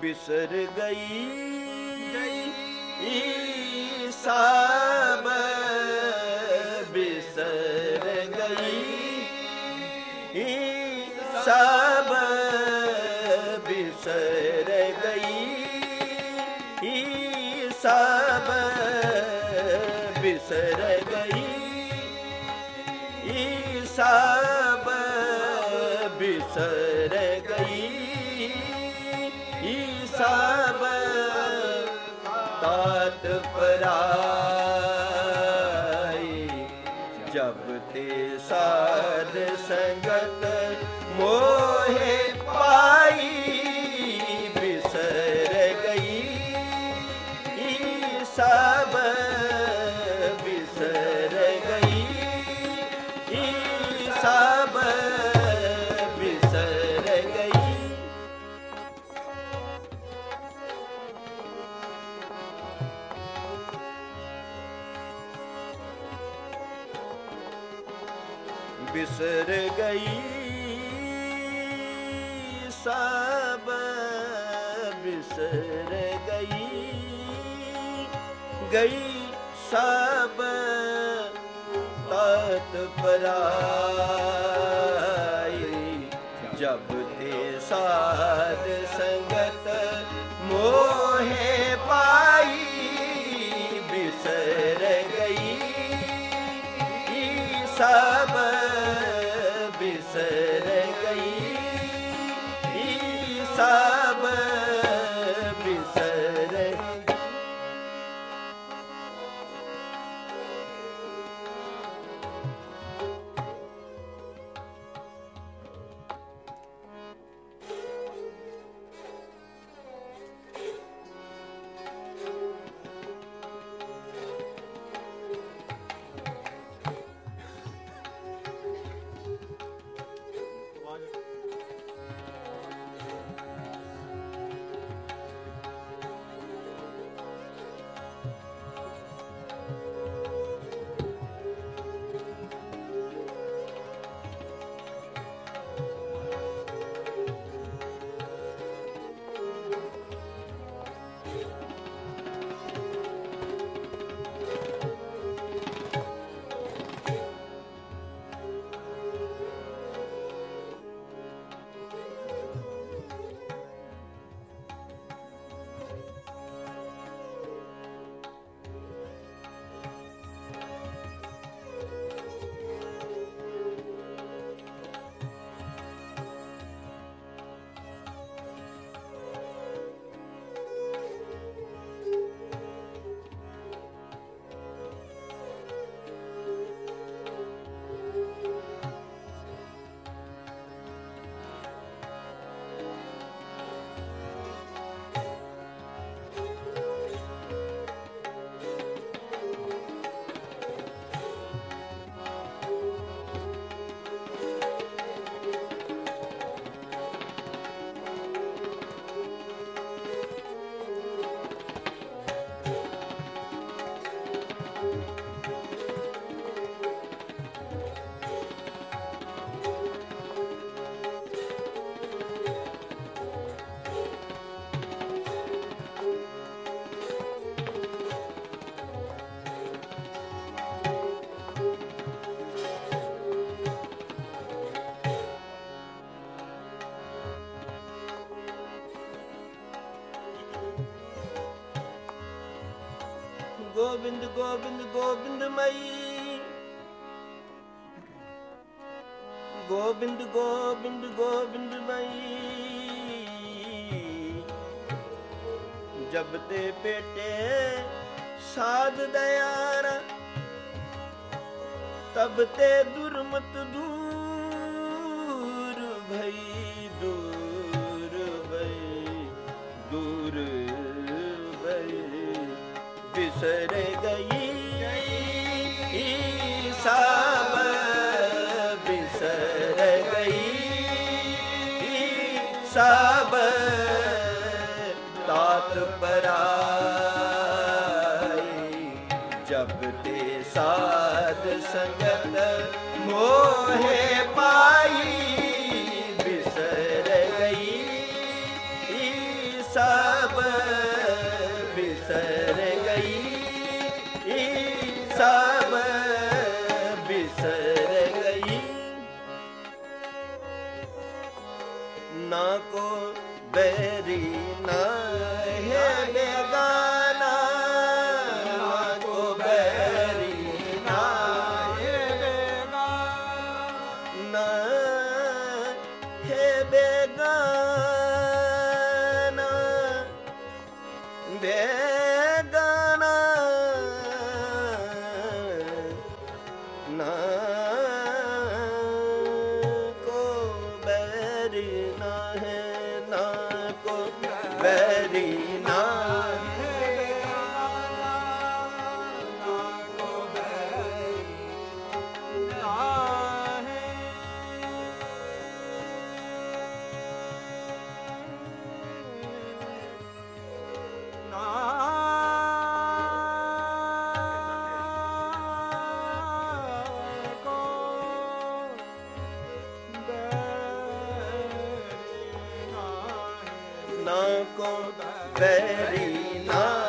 ਬਿਸਰ ਗਈ ਸਭ ਬਿਸਰ ਤਾਤ ਪਰਾਈ ਬਿਸਰ ਗਈ ਸਭ ਬਿਸਰ ਗਈ ਗਈ ਸਭ ਤਤ ਪਰਾਈ ਗੋਬਿੰਦ ਗੋਬਿੰਦ ਗੋਬਿੰਦ ਮਈ। ਗੋਬਿੰਦ ਗੋਬਿੰਦ ਗੋਬਿੰਦ ਮਈ। ਜਬ ਤੇ ਬੇਟੇ ਸਾਧ ਦਇਆਰਾ ਤਬ ਤੇ ਦੁਰਮਤ ਦੂਰ ਬਿਸਰ ਗਈ ਸਭ ਬਿਸਰ ਗਈ ਸਭ ਤਾਤ ਪਰਾਈ ਜਬ ਤੇ ਸਾਧ ਸੰਗਤ ਮੋਹਿ ਪਾਈ ਕੋ ਬੈਰੀ ਨਾ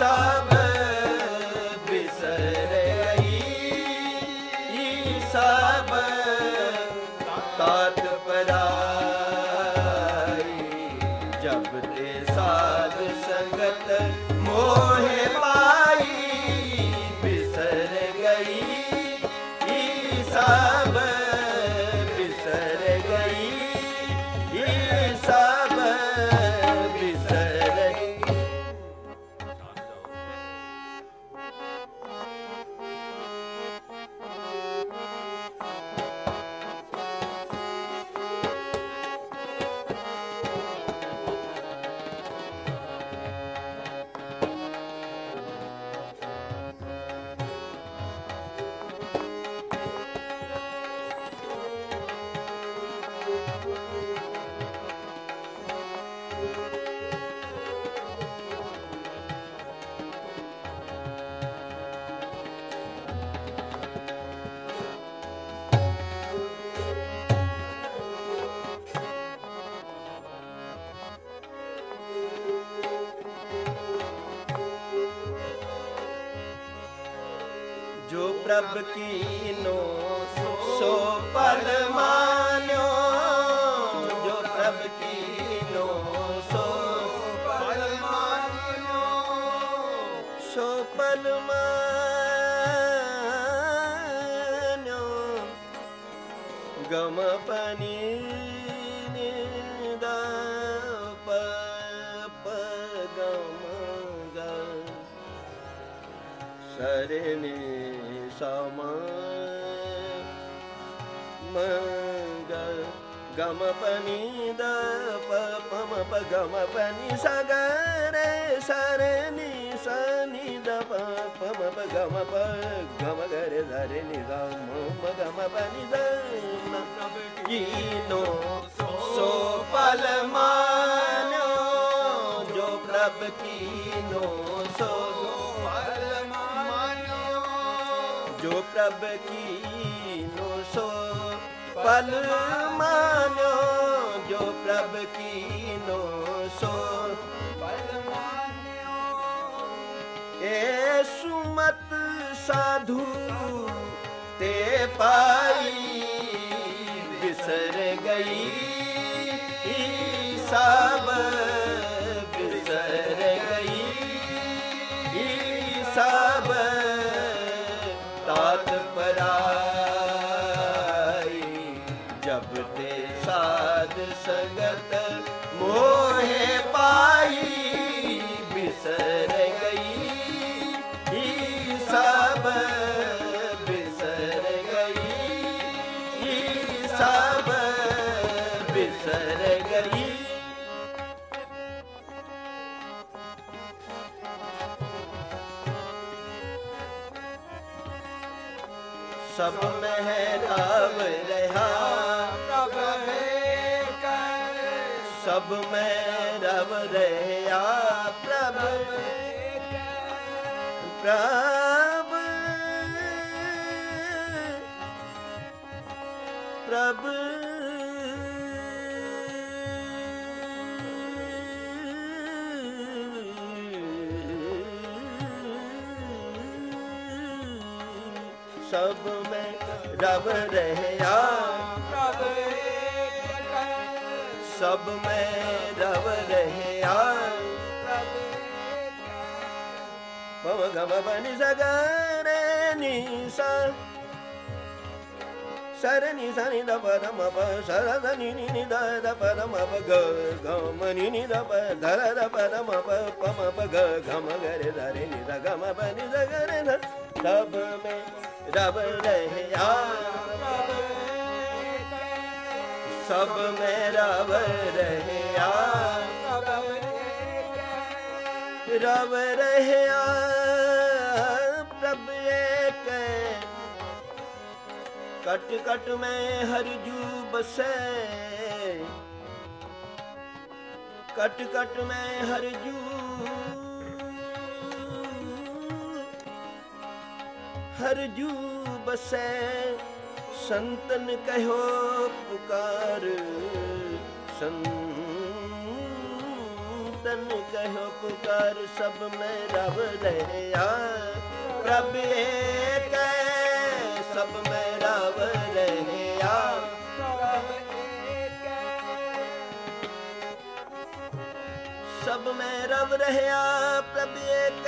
सब ਜੋ ਪ੍ਰਭ ਕੀਨੋ, ਸੋ ਪਲ ਮਾਨਿਓ। ਜੋ ਪ੍ਰਭ ਕੀਨੋ, ਸੋ ਪਲ ਮਾਨਿਓ। ਸੋ ਪਲ ਮਾਨਿਓ। ਗਮ ਪਨੀ ਦ ਪ ਪਮ ਪ ਗਮ ਪਨੀ ਸਗਰੇ ਸਰਨੀ ਸਨੀ ਦ ਪ ਪਮ ਪ ਗਮ ਪ ਗਮ ਗਰੇ ਧਰੇ ਨੀ ਗਮ ਮ ਗਮ ਪਨੀ ਦ ਨ ਕੀਨੋ ਸੋ ਪਲ ਮਾਨਿਓ ਜੋ ਪ੍ਰਭ ਕੀਨੋ ਸੋ ਪਲ ਮਾਨਿਓ ਜੋ ਪ੍ਰਭ ਕੀਨੋ ਸੋ ਪਲ ਬਲ ਮਾਨਿਓ ਜੋ ਪ੍ਰਭ ਕੀਨੋ ਸੋ ਬਲ ਮਾਨਿਓ ਏ ਸੁਮਤ ਸਾਧੂ ਸਭ ਬਿਸਰ ਗਈ ਬਿਸਰ ਗਈ ਸਭ ਮਹਿ ਰਵ ਰਹਾ ਪ੍ਰਭ ਏਕ ਸਭ ਮੈਂ ਰਹਾ ਪ੍ਰਭ ਏਕ ਪ੍ਰਭ ਪ੍ਰਭ। ਸਭ ਮੈਂ ਰਵ ਰਹਾ ਪ੍ਰਭ ਸਭ ਮੈਂ ਰਵ ਰਹਾ ਪ੍ਰਭ ਪਵ ਬਨਿ ਸਗਰੇ ਨੀ ਸਾ ਸਰ ਨੀ ਸਾ ਨੀ ਦ ਪ ਦ ਮ ਪ ਸਰ ਦ ਨੀ ਨੀ ਨੀ ਦ ਦ ਪ ਦ ਮ ਪ ਗ ਗ ਮ ਨੀ ਨੀ ਦ ਪ ਧ ਰ ਦ ਪ ਦ ਮ ਪ ਪ ਮ ਪ ਗ ਗ ਮ ਗ ਰੇ ਦ ਰੇ ਕਟ ਕਟ ਮੈਂ ਹਰਜੂ ਬਸੈ ਕਟ ਕਟ ਮੈਂ ਹਰਜੂ ਹਰਜੂ ਹਰ ਬਸੈ ਸੰਤਨ ਕਹਿਓ ਪੁਕਾਰ, ਸੰਤਨ ਕਹਿਓ ਪੁਕਾਰ, ਸਭ ਮੈਂ ਰਬ ਰਹਿਆ ਪ੍ਰਭ ਏਕ ਰਵ ਮੈਂ ਰਬ ਪ੍ਰਭ ਏਕ।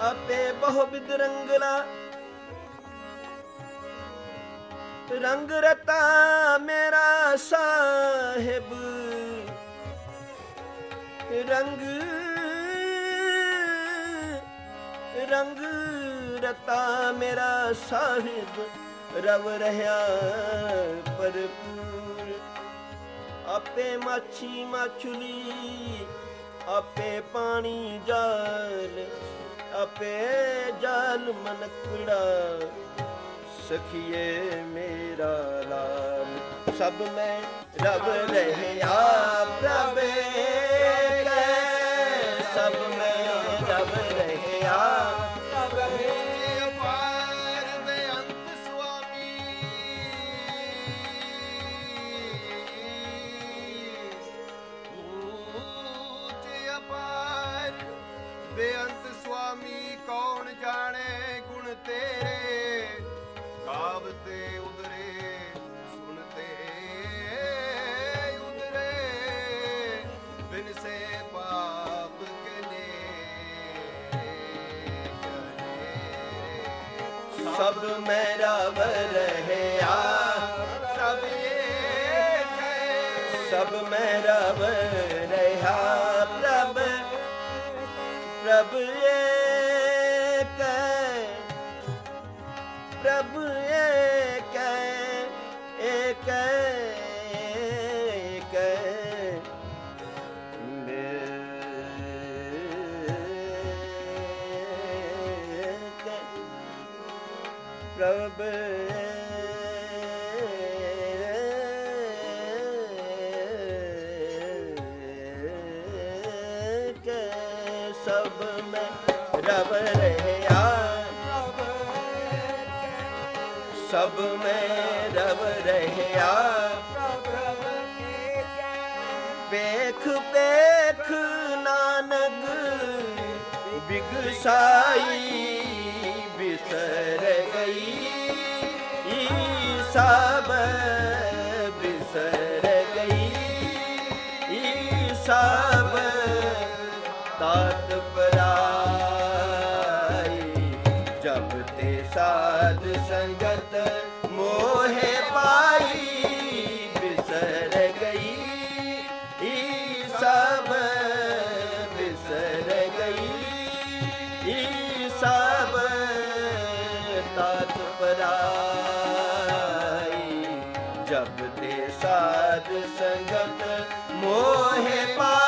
ਆਪੇ ਬਹੁ ਬਿਦ ਰੰਗਲਾ। ਰੰਗ ਰਤਾ ਮੇਰਾ ਸਾਹਿਬ। ਰੰਗ ਰੰਗ ਰਤਾ ਮੇਰਾ ਸਾਹਿਬ। ਰਵ ਰਹਾ ਭਰਪੂਰ ਆਪੇ ਮਾਛੀ ਮਾਛੁਲੀ, ਆਪੇ ਪਾਣੀ ਜਾਲ, ਆਪੇ ਜਾਲ ਮਨਕੜਾ। ਸਖੀਏ ਮੇਰਾ ਲਾਲ, ਸਭ ਮੈਂ ਰਬ ਰਹਿਆ ਪ੍ਰਭ ਏਕ। ਸਭ ਮੈਂ ਰਬ ਰਹਿਆ ਸਭ ਮੈਂ ਰਬ ਰਹਿਆ ਪ੍ਰਭ ਏਕ। ਸਭ ਮੈਂ ਰਬ ਪ੍ਰਭ ਪ੍ਰਭ ਏਕ। ਪ੍ਰਭ ਕੇ ਸਭ ਮੈਂ ਰਬ ਰਹਿਆ ਪ੍ਰਭ ਸਭ ਮੈਂ ਰਵ ਰਹਿਆ ਵੇਖ ਵੇਖ ਨਾਨਕ ਬਿਗਸਾਈ ਪਰਾਈ ਜਬ ਤੇ ਸਾਧ ਸੰਗਤ ਮੋਹਿ ਪਾ